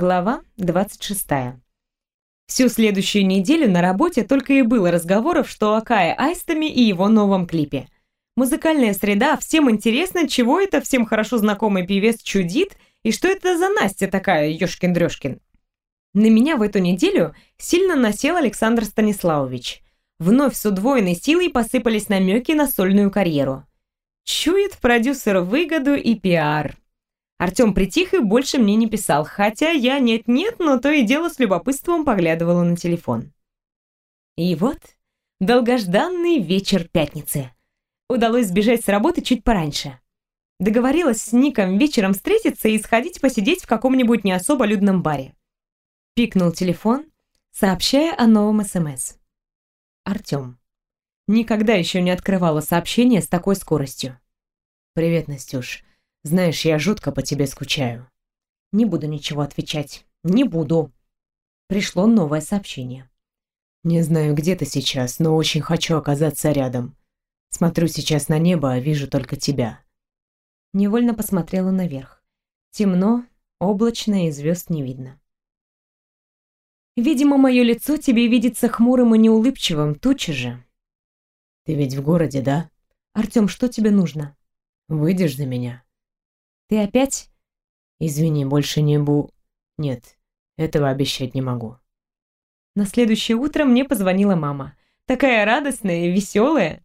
Глава 26. Всю следующую неделю на работе только и было разговоров, что о Кае Айстами и его новом клипе. Музыкальная среда, всем интересно, чего это всем хорошо знакомый певец чудит и что это за Настя такая, ёшкин-дрёшкин. На меня в эту неделю сильно насел Александр Станиславович. Вновь с удвоенной силой посыпались намеки на сольную карьеру. Чует продюсер выгоду и пиар. Артем притих и больше мне не писал, хотя я нет-нет, но то и дело с любопытством поглядывала на телефон. И вот долгожданный вечер пятницы. Удалось сбежать с работы чуть пораньше. Договорилась с Ником вечером встретиться и сходить посидеть в каком-нибудь не особо людном баре. Пикнул телефон, сообщая о новом СМС. Артем. Никогда еще не открывала сообщение с такой скоростью. «Привет, Настюш. Знаешь, я жутко по тебе скучаю. Не буду ничего отвечать. Не буду. Пришло новое сообщение. Не знаю, где ты сейчас, но очень хочу оказаться рядом. Смотрю сейчас на небо, а вижу только тебя. Невольно посмотрела наверх. Темно, облачно и звезд не видно. Видимо, мое лицо тебе видится хмурым и неулыбчивым, тучи же. Ты ведь в городе, да? Артем, что тебе нужно? Выйдешь за меня? Ты опять? Извини, больше не бу... Нет, этого обещать не могу. На следующее утро мне позвонила мама. Такая радостная и веселая.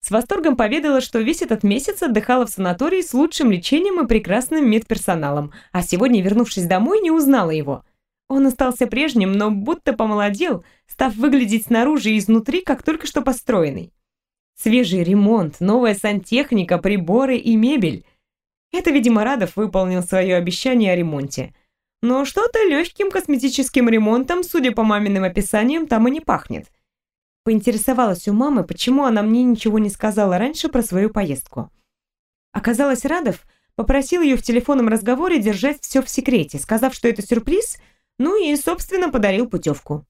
С восторгом поведала, что весь этот месяц отдыхала в санатории с лучшим лечением и прекрасным медперсоналом, а сегодня, вернувшись домой, не узнала его. Он остался прежним, но будто помолодел, став выглядеть снаружи и изнутри, как только что построенный. Свежий ремонт, новая сантехника, приборы и мебель. Это, видимо, Радов выполнил свое обещание о ремонте. Но что-то легким косметическим ремонтом, судя по маминым описаниям, там и не пахнет. Поинтересовалась у мамы, почему она мне ничего не сказала раньше про свою поездку. Оказалось, Радов попросил ее в телефонном разговоре держать все в секрете, сказав, что это сюрприз, ну и, собственно, подарил путевку.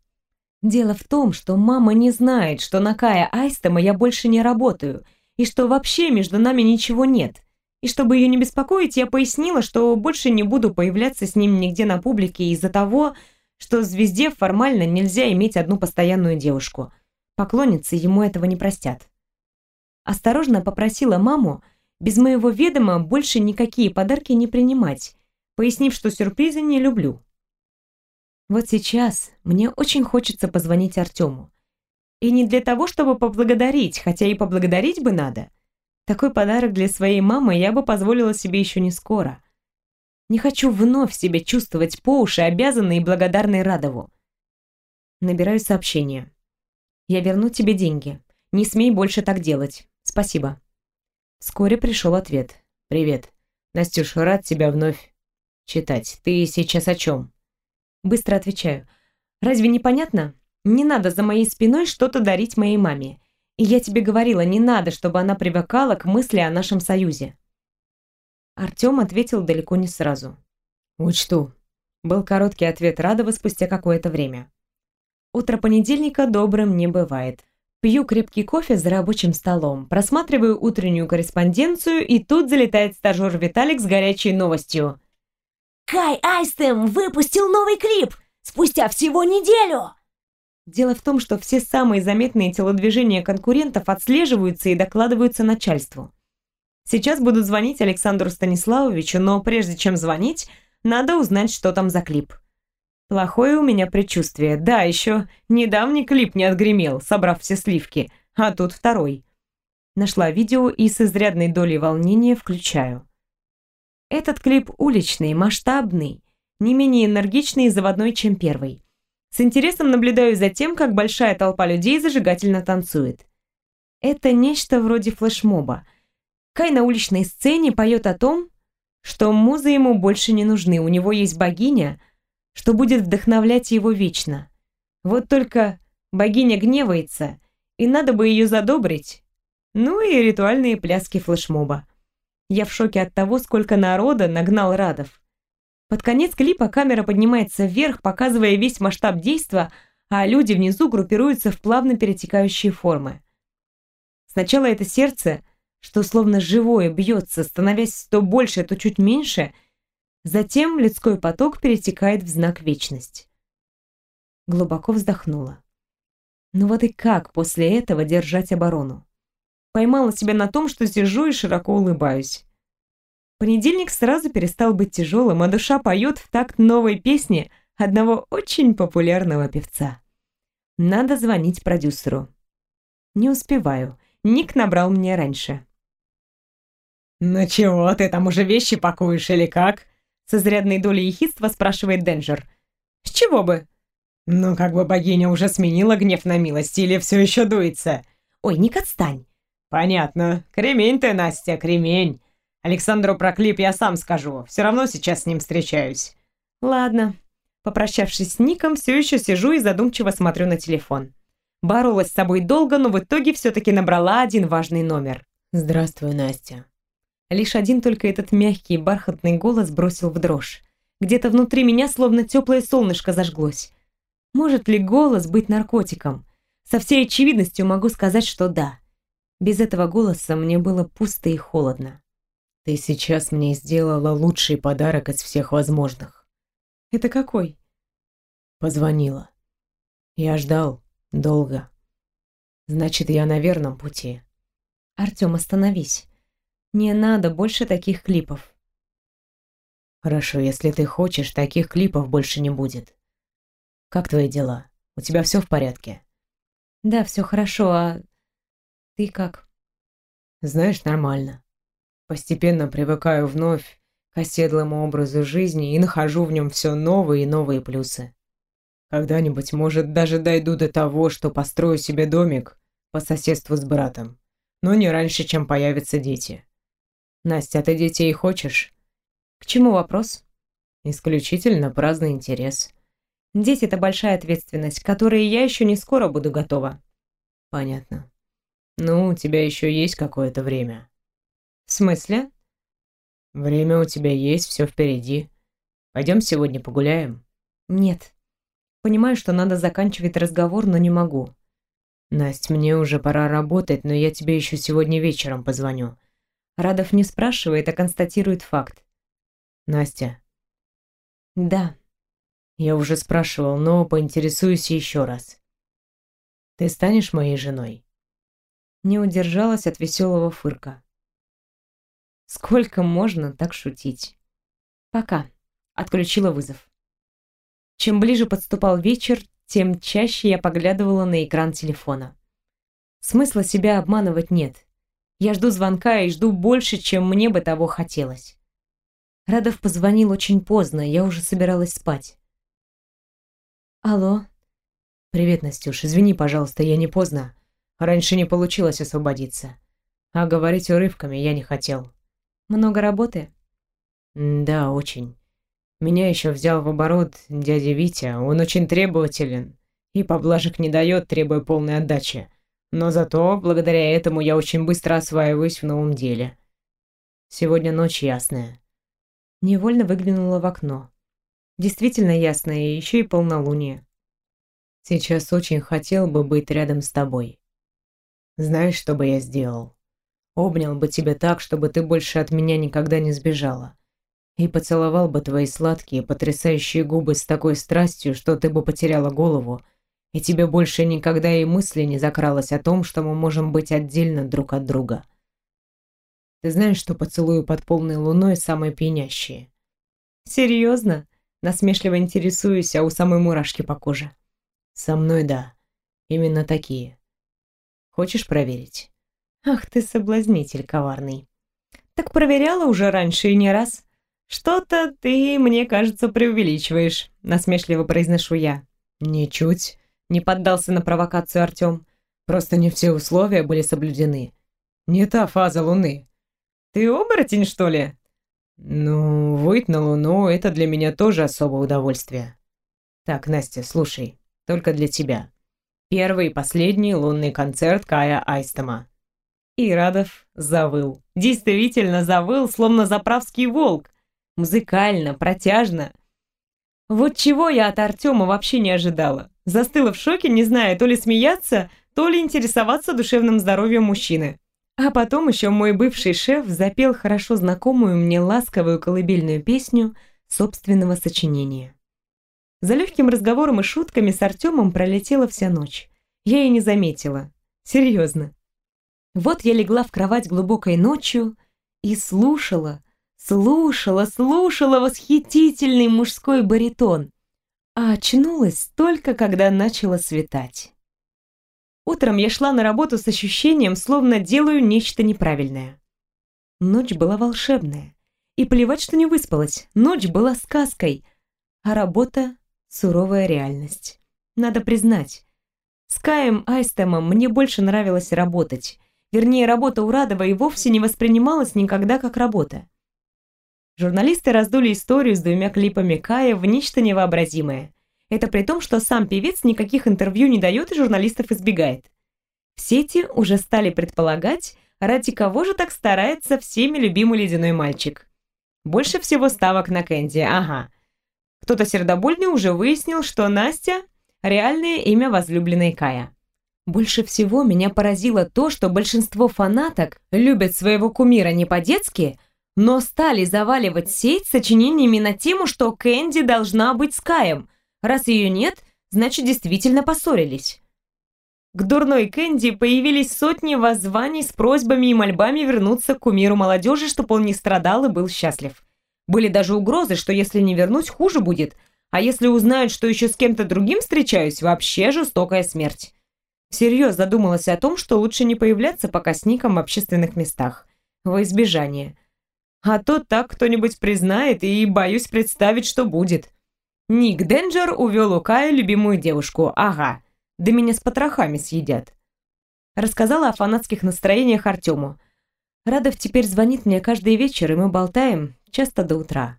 Дело в том, что мама не знает, что на Кая Айстема я больше не работаю, и что вообще между нами ничего нет. И чтобы ее не беспокоить, я пояснила, что больше не буду появляться с ним нигде на публике из-за того, что звезде формально нельзя иметь одну постоянную девушку. Поклонницы ему этого не простят. Осторожно попросила маму без моего ведома больше никакие подарки не принимать, пояснив, что сюрпризы не люблю. Вот сейчас мне очень хочется позвонить Артему. И не для того, чтобы поблагодарить, хотя и поблагодарить бы надо, такой подарок для своей мамы я бы позволила себе еще не скоро. Не хочу вновь себя чувствовать по уши обязанной и благодарной Радову. Набираю сообщение. «Я верну тебе деньги. Не смей больше так делать. Спасибо». Вскоре пришел ответ. «Привет. Настюш, рад тебя вновь читать. Ты сейчас о чем?» Быстро отвечаю. «Разве не понятно? Не надо за моей спиной что-то дарить моей маме. И я тебе говорила, не надо, чтобы она привыкала к мысли о нашем союзе. Артем ответил далеко не сразу. «Учту», — был короткий ответ Радова спустя какое-то время. Утро понедельника добрым не бывает. Пью крепкий кофе за рабочим столом, просматриваю утреннюю корреспонденцию, и тут залетает стажер Виталик с горячей новостью. «Кай Айстем выпустил новый клип! Спустя всего неделю!» Дело в том, что все самые заметные телодвижения конкурентов отслеживаются и докладываются начальству. Сейчас буду звонить Александру Станиславовичу, но прежде чем звонить, надо узнать, что там за клип. Плохое у меня предчувствие. Да, еще недавний клип не отгремел, собрав все сливки, а тут второй. Нашла видео и с изрядной долей волнения включаю. Этот клип уличный, масштабный, не менее энергичный и заводной, чем первый. С интересом наблюдаю за тем, как большая толпа людей зажигательно танцует. Это нечто вроде флешмоба. Кай на уличной сцене поет о том, что музы ему больше не нужны, у него есть богиня, что будет вдохновлять его вечно. Вот только богиня гневается, и надо бы ее задобрить. Ну и ритуальные пляски флешмоба. Я в шоке от того, сколько народа нагнал Радов. Под конец клипа камера поднимается вверх, показывая весь масштаб действа, а люди внизу группируются в плавно перетекающие формы. Сначала это сердце, что словно живое бьется, становясь то больше, то чуть меньше, Затем людской поток перетекает в знак вечность. Глубоко вздохнула. Ну вот и как после этого держать оборону? Поймала себя на том, что сижу и широко улыбаюсь. Понедельник сразу перестал быть тяжелым, а душа поет в такт новой песни одного очень популярного певца. Надо звонить продюсеру. Не успеваю. Ник набрал мне раньше. «Ну чего, ты там уже вещи пакуешь или как?» С изрядной долей ехидства спрашивает Денджер. «С чего бы?» «Ну, как бы богиня уже сменила гнев на милость или все еще дуется?» «Ой, Ник, отстань!» «Понятно. Кремень ты, Настя, кремень. Александру про клип я сам скажу. Все равно сейчас с ним встречаюсь». «Ладно». Попрощавшись с Ником, все еще сижу и задумчиво смотрю на телефон. Боролась с собой долго, но в итоге все-таки набрала один важный номер. «Здравствуй, Настя». Лишь один только этот мягкий бархатный голос бросил в дрожь. Где-то внутри меня словно теплое солнышко зажглось. Может ли голос быть наркотиком? Со всей очевидностью могу сказать, что да. Без этого голоса мне было пусто и холодно. Ты сейчас мне сделала лучший подарок из всех возможных. Это какой? Позвонила. Я ждал долго. Значит, я на верном пути. Артём, остановись. Не надо больше таких клипов. Хорошо, если ты хочешь, таких клипов больше не будет. Как твои дела? У тебя все в порядке? Да, все хорошо, а ты как? Знаешь, нормально. Постепенно привыкаю вновь к оседлому образу жизни и нахожу в нем все новые и новые плюсы. Когда-нибудь, может, даже дойду до того, что построю себе домик по соседству с братом. Но не раньше, чем появятся дети. Настя, ты детей хочешь? К чему вопрос? Исключительно праздный интерес. Дети — это большая ответственность, к которой я еще не скоро буду готова. Понятно. Ну, у тебя еще есть какое-то время. В смысле? Время у тебя есть, все впереди. Пойдем сегодня погуляем? Нет. Понимаю, что надо заканчивать разговор, но не могу. Настя, мне уже пора работать, но я тебе еще сегодня вечером позвоню. Радов не спрашивает, а констатирует факт. Настя. Да. Я уже спрашивал, но поинтересуюсь еще раз. Ты станешь моей женой? Не удержалась от веселого фырка. Сколько можно так шутить? Пока. Отключила вызов. Чем ближе подступал вечер, тем чаще я поглядывала на экран телефона. Смысла себя обманывать нет. Я жду звонка и жду больше, чем мне бы того хотелось. Радов позвонил очень поздно, я уже собиралась спать. Алло. Привет, Настюш. Извини, пожалуйста, я не поздно. Раньше не получилось освободиться. А говорить урывками я не хотел. Много работы? Да, очень. Меня еще взял в оборот дядя Витя. Он очень требователен и поблажек не дает, требуя полной отдачи. Но зато, благодаря этому, я очень быстро осваиваюсь в новом деле. Сегодня ночь ясная. Невольно выглянула в окно. Действительно ясное, и еще и полнолуние. Сейчас очень хотел бы быть рядом с тобой. Знаешь, что бы я сделал? Обнял бы тебя так, чтобы ты больше от меня никогда не сбежала. И поцеловал бы твои сладкие, потрясающие губы с такой страстью, что ты бы потеряла голову, и тебе больше никогда и мысли не закралось о том, что мы можем быть отдельно друг от друга. Ты знаешь, что поцелуи под полной луной самые пьянящие? Серьезно? Насмешливо интересуюсь, а у самой мурашки по коже. Со мной да. Именно такие. Хочешь проверить? Ах ты соблазнитель коварный. Так проверяла уже раньше и не раз. Что-то ты, мне кажется, преувеличиваешь, насмешливо произношу я. Ничуть. Не поддался на провокацию Артём. Просто не все условия были соблюдены. Не та фаза Луны. Ты оборотень, что ли? Ну, выйти на Луну — это для меня тоже особое удовольствие. Так, Настя, слушай, только для тебя. Первый и последний лунный концерт Кая Айстема. Ирадов завыл. Действительно завыл, словно заправский волк. Музыкально, протяжно. Вот чего я от Артема вообще не ожидала. Застыла в шоке, не зная, то ли смеяться, то ли интересоваться душевным здоровьем мужчины. А потом еще мой бывший шеф запел хорошо знакомую мне ласковую колыбельную песню собственного сочинения. За легким разговором и шутками с Артемом пролетела вся ночь. Я и не заметила. Серьезно. Вот я легла в кровать глубокой ночью и слушала, слушала, слушала восхитительный мужской баритон, а очнулась только когда начало светать. Утром я шла на работу с ощущением, словно делаю нечто неправильное. Ночь была волшебная. И плевать, что не выспалась. Ночь была сказкой, а работа — суровая реальность. Надо признать, с Каем Айстемом мне больше нравилось работать. Вернее, работа у Радова и вовсе не воспринималась никогда как работа. Журналисты раздули историю с двумя клипами Кая в нечто невообразимое. Это при том, что сам певец никаких интервью не дает и журналистов избегает. В сети уже стали предполагать, ради кого же так старается всеми любимый ледяной мальчик. Больше всего ставок на Кэнди, ага. Кто-то сердобольный уже выяснил, что Настя – реальное имя возлюбленной Кая. Больше всего меня поразило то, что большинство фанаток любят своего кумира не по-детски, но стали заваливать сеть сочинениями на тему, что Кэнди должна быть с Каем. Раз ее нет, значит действительно поссорились. К дурной Кэнди появились сотни воззваний с просьбами и мольбами вернуться к кумиру молодежи, чтобы он не страдал и был счастлив. Были даже угрозы, что если не вернусь, хуже будет, а если узнают, что еще с кем-то другим встречаюсь, вообще жестокая смерть. Всерьез задумалась о том, что лучше не появляться пока с ником в общественных местах. Во избежание. А то так кто-нибудь признает, и боюсь представить, что будет. Ник Денджер увел у Кая любимую девушку, ага да меня с потрохами съедят. Рассказала о фанатских настроениях Артему. Радов теперь звонит мне каждый вечер, и мы болтаем, часто до утра.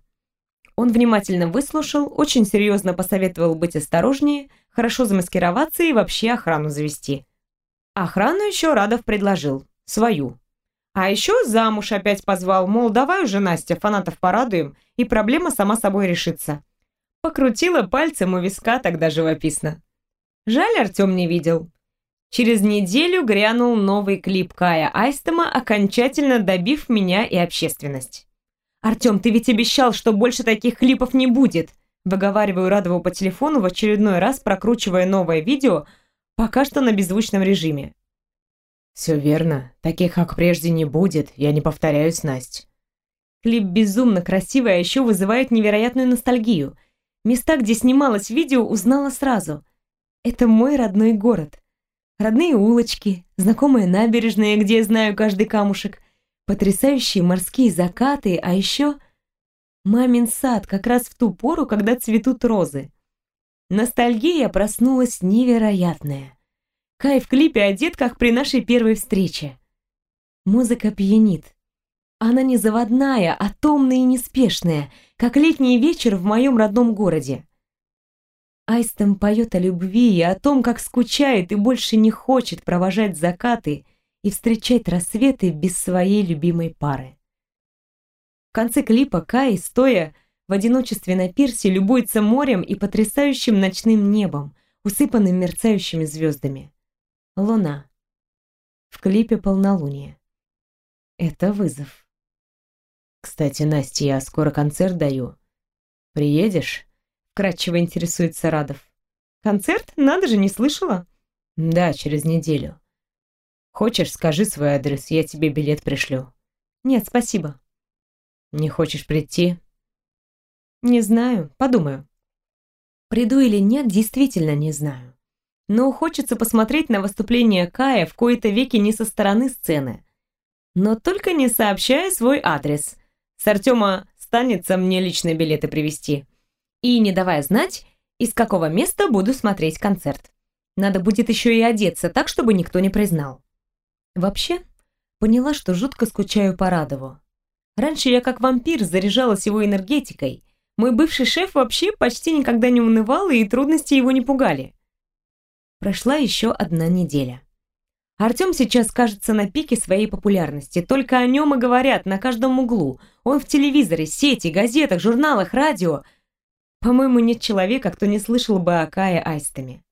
Он внимательно выслушал, очень серьезно посоветовал быть осторожнее, хорошо замаскироваться и вообще охрану завести. Охрану еще Радов предложил. Свою. А еще замуж опять позвал, мол, давай уже, Настя, фанатов порадуем, и проблема сама собой решится. Покрутила пальцем у виска тогда живописно. Жаль, Артем не видел. Через неделю грянул новый клип Кая Айстема, окончательно добив меня и общественность. «Артем, ты ведь обещал, что больше таких клипов не будет!» Выговариваю Радову по телефону в очередной раз, прокручивая новое видео, пока что на беззвучном режиме. «Все верно. Таких, как прежде, не будет. Я не повторяюсь, Насть». Клип безумно красивый, а еще вызывает невероятную ностальгию. Места, где снималось видео, узнала сразу – это мой родной город. Родные улочки, знакомые набережные, где я знаю каждый камушек, потрясающие морские закаты, а еще мамин сад как раз в ту пору, когда цветут розы. Ностальгия проснулась невероятная. Кай в клипе одет, как при нашей первой встрече. Музыка пьянит. Она не заводная, а томная и неспешная, как летний вечер в моем родном городе. Айстем поет о любви и о том, как скучает и больше не хочет провожать закаты и встречать рассветы без своей любимой пары. В конце клипа Кай, стоя в одиночестве на пирсе, любуется морем и потрясающим ночным небом, усыпанным мерцающими звездами. Луна. В клипе полнолуние. Это вызов. Кстати, Настя, я скоро концерт даю. Приедешь? Кратчево интересуется Радов. Концерт? Надо же, не слышала. Да, через неделю. Хочешь, скажи свой адрес, я тебе билет пришлю. Нет, спасибо. Не хочешь прийти? Не знаю, подумаю. Приду или нет, действительно не знаю. Но хочется посмотреть на выступление Кая в кои-то веки не со стороны сцены. Но только не сообщая свой адрес. С Артема станется мне личные билеты привезти и не давая знать, из какого места буду смотреть концерт. Надо будет еще и одеться так, чтобы никто не признал. Вообще, поняла, что жутко скучаю по Радову. Раньше я как вампир заряжалась его энергетикой. Мой бывший шеф вообще почти никогда не унывал, и трудности его не пугали. Прошла еще одна неделя. Артем сейчас кажется на пике своей популярности. Только о нем и говорят на каждом углу. Он в телевизоре, сети, газетах, журналах, радио. По-моему, нет человека, кто не слышал бы о Кае Айстами.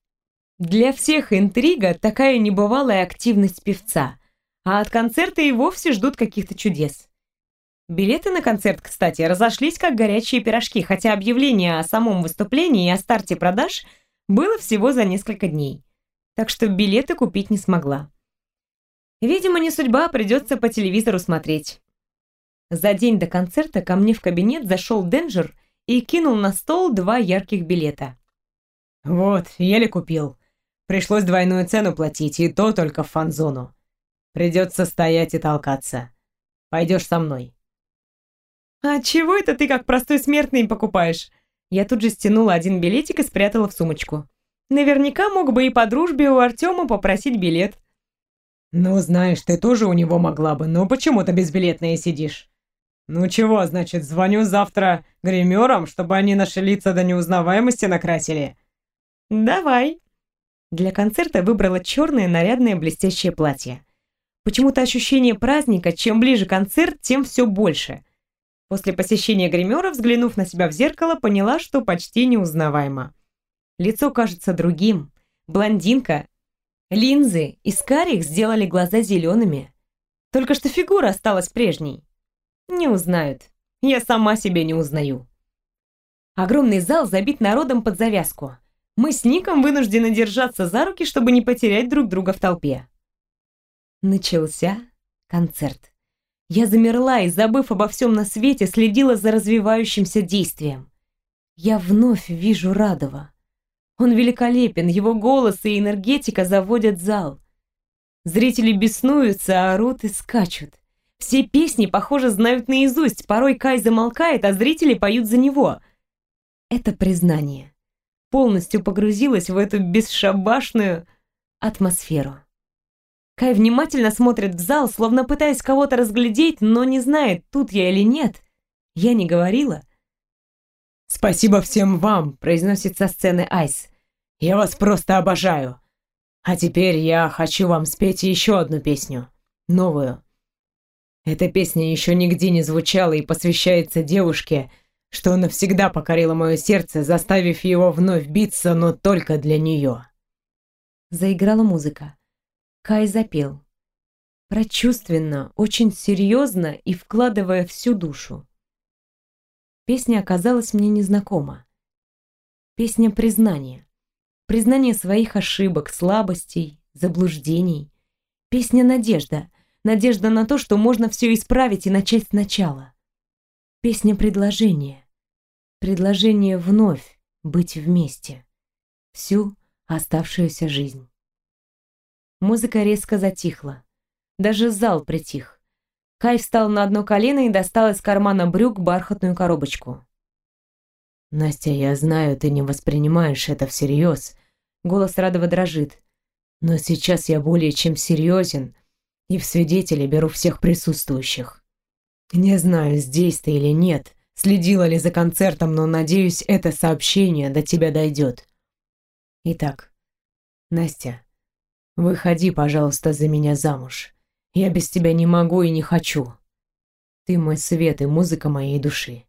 Для всех интрига такая небывалая активность певца, а от концерта и вовсе ждут каких-то чудес. Билеты на концерт, кстати, разошлись как горячие пирожки, хотя объявление о самом выступлении и о старте продаж было всего за несколько дней. Так что билеты купить не смогла. Видимо, не судьба, придется по телевизору смотреть. За день до концерта ко мне в кабинет зашел Денджер и кинул на стол два ярких билета. «Вот, еле купил. Пришлось двойную цену платить, и то только в фан-зону. Придется стоять и толкаться. Пойдешь со мной». «А чего это ты как простой смертный покупаешь?» Я тут же стянула один билетик и спрятала в сумочку. Наверняка мог бы и по дружбе у Артема попросить билет. «Ну, знаешь, ты тоже у него могла бы, но почему ты безбилетная сидишь?» «Ну чего, значит, звоню завтра гримерам, чтобы они наши лица до неузнаваемости накрасили?» «Давай». Для концерта выбрала черное нарядное блестящее платье. Почему-то ощущение праздника, чем ближе концерт, тем все больше. После посещения гримера, взглянув на себя в зеркало, поняла, что почти неузнаваемо. Лицо кажется другим. Блондинка. Линзы из карих сделали глаза зелеными. Только что фигура осталась прежней. Не узнают. Я сама себя не узнаю. Огромный зал забит народом под завязку. Мы с Ником вынуждены держаться за руки, чтобы не потерять друг друга в толпе. Начался концерт. Я замерла и, забыв обо всем на свете, следила за развивающимся действием. Я вновь вижу Радова. Он великолепен, его голос и энергетика заводят зал. Зрители беснуются, орут и скачут. Все песни, похоже, знают наизусть, порой Кай замолкает, а зрители поют за него. Это признание. Полностью погрузилась в эту бесшабашную атмосферу. Кай внимательно смотрит в зал, словно пытаясь кого-то разглядеть, но не знает, тут я или нет. Я не говорила. «Спасибо всем вам», — произносит со сцены Айс. «Я вас просто обожаю. А теперь я хочу вам спеть еще одну песню. Новую. Эта песня еще нигде не звучала и посвящается девушке, что навсегда покорила мое сердце, заставив его вновь биться, но только для нее. Заиграла музыка. Кай запел. Прочувственно, очень серьезно и вкладывая всю душу. Песня оказалась мне незнакома. Песня признания. Признание своих ошибок, слабостей, заблуждений. Песня надежда — надежда на то, что можно все исправить и начать сначала. Песня предложения. Предложение вновь быть вместе. Всю оставшуюся жизнь. Музыка резко затихла. Даже зал притих. Кай встал на одно колено и достал из кармана брюк бархатную коробочку. «Настя, я знаю, ты не воспринимаешь это всерьез». Голос Радова дрожит. «Но сейчас я более чем серьезен и в свидетели беру всех присутствующих. Не знаю, здесь ты или нет, следила ли за концертом, но надеюсь, это сообщение до тебя дойдет. Итак, Настя, выходи, пожалуйста, за меня замуж. Я без тебя не могу и не хочу. Ты мой свет и музыка моей души.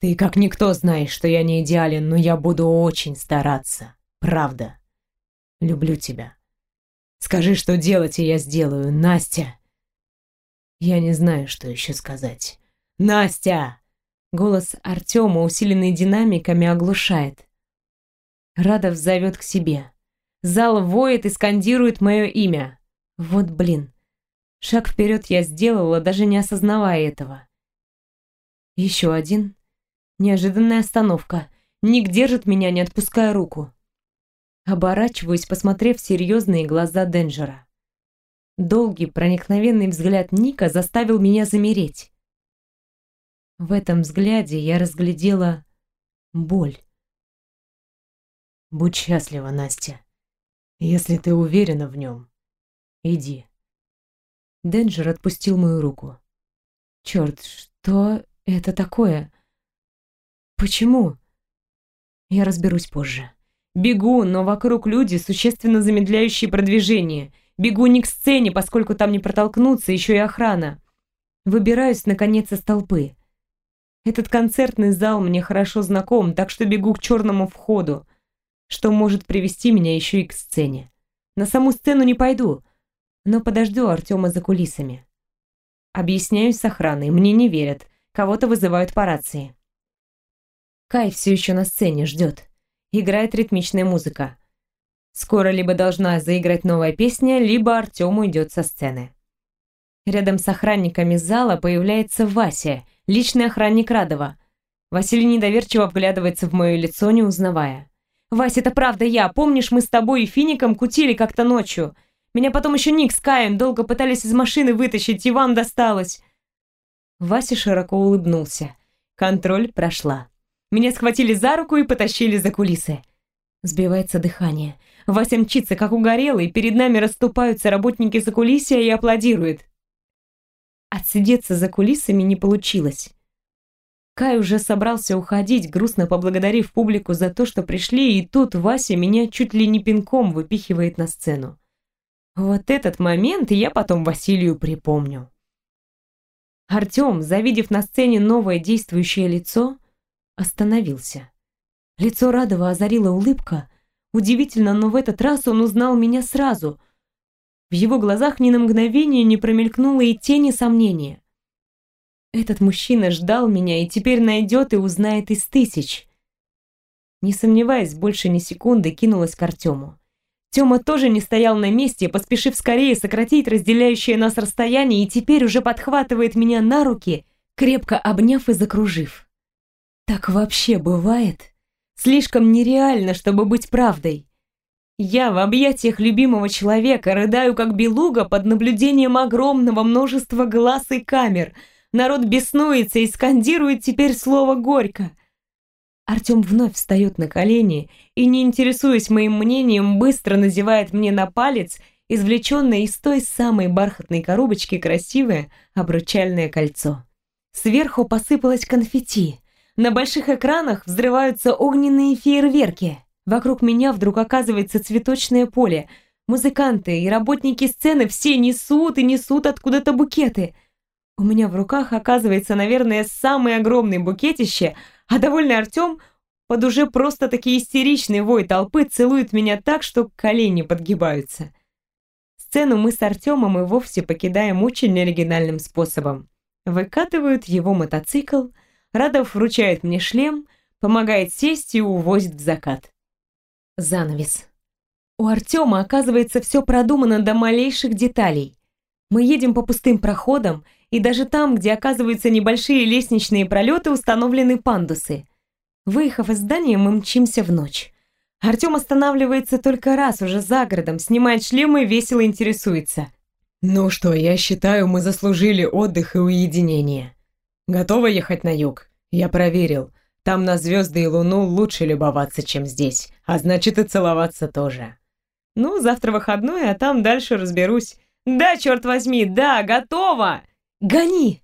Ты как никто знаешь, что я не идеален, но я буду очень стараться. Правда. Люблю тебя. Скажи, что делать, и я сделаю, Настя. Я не знаю, что еще сказать. Настя! Голос Артема, усиленный динамиками, оглушает. Радов зовет к себе. Зал воет и скандирует мое имя. Вот блин. Шаг вперед я сделала, даже не осознавая этого. Еще один. Неожиданная остановка. Ник держит меня, не отпуская руку. Оборачиваюсь, посмотрев серьезные глаза Денджера. Долгий, проникновенный взгляд Ника заставил меня замереть. В этом взгляде я разглядела боль. Будь счастлива, Настя. Если ты уверена в нем, иди. Денджер отпустил мою руку. Черт, что это такое? Почему? Я разберусь позже. Бегу, но вокруг люди, существенно замедляющие продвижение. Бегу не к сцене, поскольку там не протолкнуться, еще и охрана. Выбираюсь, наконец, из толпы. Этот концертный зал мне хорошо знаком, так что бегу к черному входу, что может привести меня еще и к сцене. На саму сцену не пойду, но подожду Артема за кулисами. Объясняюсь с охраной, мне не верят. Кого-то вызывают по рации. Кай все еще на сцене ждет. Играет ритмичная музыка. Скоро либо должна заиграть новая песня, либо Артем уйдет со сцены. Рядом с охранниками зала появляется Вася, личный охранник Радова. Василий недоверчиво вглядывается в мое лицо, не узнавая. «Вася, это правда я. Помнишь, мы с тобой и Фиником кутили как-то ночью? Меня потом еще Ник с Каем долго пытались из машины вытащить, и вам досталось». Вася широко улыбнулся. Контроль прошла. Меня схватили за руку и потащили за кулисы. Сбивается дыхание. Вася мчится, как угорелый, перед нами расступаются работники закулисья и аплодируют. Отсидеться за кулисами не получилось. Кай уже собрался уходить, грустно поблагодарив публику за то, что пришли, и тут Вася меня чуть ли не пинком выпихивает на сцену. Вот этот момент я потом Василию припомню. Артем, завидев на сцене новое действующее лицо, остановился. Лицо Радова озарила улыбка. Удивительно, но в этот раз он узнал меня сразу. В его глазах ни на мгновение не промелькнуло и тени сомнения. Этот мужчина ждал меня и теперь найдет и узнает из тысяч. Не сомневаясь, больше ни секунды кинулась к Артему. Тёма тоже не стоял на месте, поспешив скорее сократить разделяющее нас расстояние и теперь уже подхватывает меня на руки, крепко обняв и закружив. Так вообще бывает? Слишком нереально, чтобы быть правдой. Я в объятиях любимого человека рыдаю как белуга под наблюдением огромного множества глаз и камер. Народ беснуется и скандирует теперь слово «горько». Артем вновь встает на колени и, не интересуясь моим мнением, быстро назевает мне на палец извлеченное из той самой бархатной коробочки красивое обручальное кольцо. Сверху посыпалось конфетти. На больших экранах взрываются огненные фейерверки. Вокруг меня вдруг оказывается цветочное поле. Музыканты и работники сцены все несут и несут откуда-то букеты. У меня в руках оказывается, наверное, самый огромный букетище, а довольный Артем под уже просто-таки истеричный вой толпы целует меня так, что колени подгибаются. Сцену мы с Артемом и вовсе покидаем очень оригинальным способом. Выкатывают его мотоцикл — Радов вручает мне шлем, помогает сесть и увозит в закат. Занавес. У Артема, оказывается, все продумано до малейших деталей. Мы едем по пустым проходам, и даже там, где оказываются небольшие лестничные пролеты, установлены пандусы. Выехав из здания, мы мчимся в ночь. Артем останавливается только раз уже за городом, снимает шлем и весело интересуется. «Ну что, я считаю, мы заслужили отдых и уединение. Готова ехать на юг? Я проверил. Там на звезды и луну лучше любоваться, чем здесь. А значит и целоваться тоже. Ну, завтра выходной, а там дальше разберусь. Да, черт возьми, да, готова! Гони!